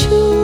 you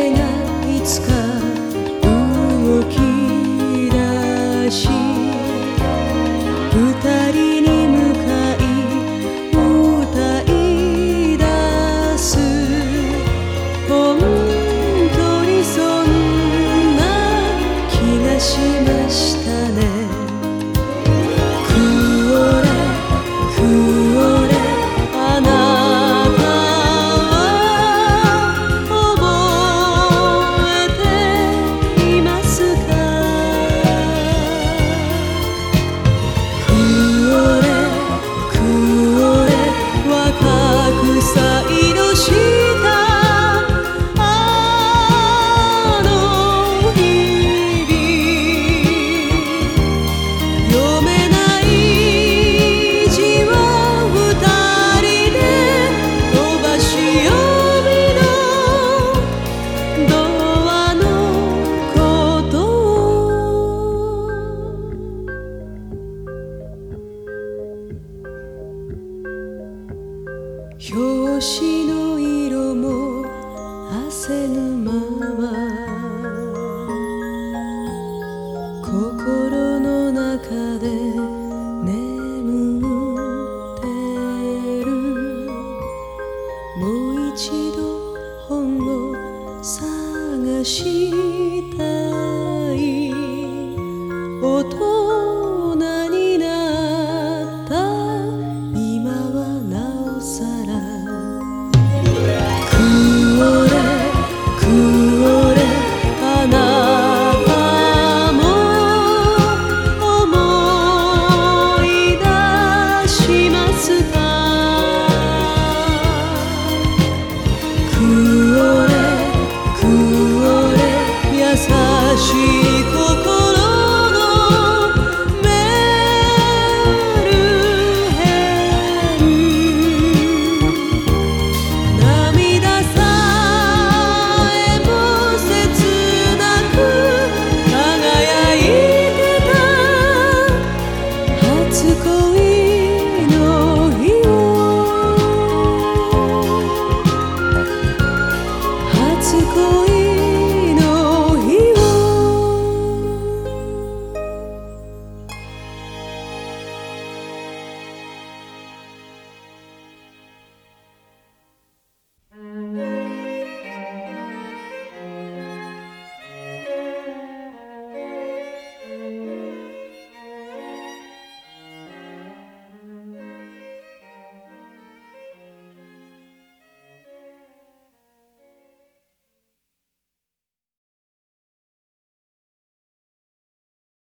いつか動き出し二人に向かい歌い出す。本当にそんな気がしましたね。表紙の色も汗ぬまま。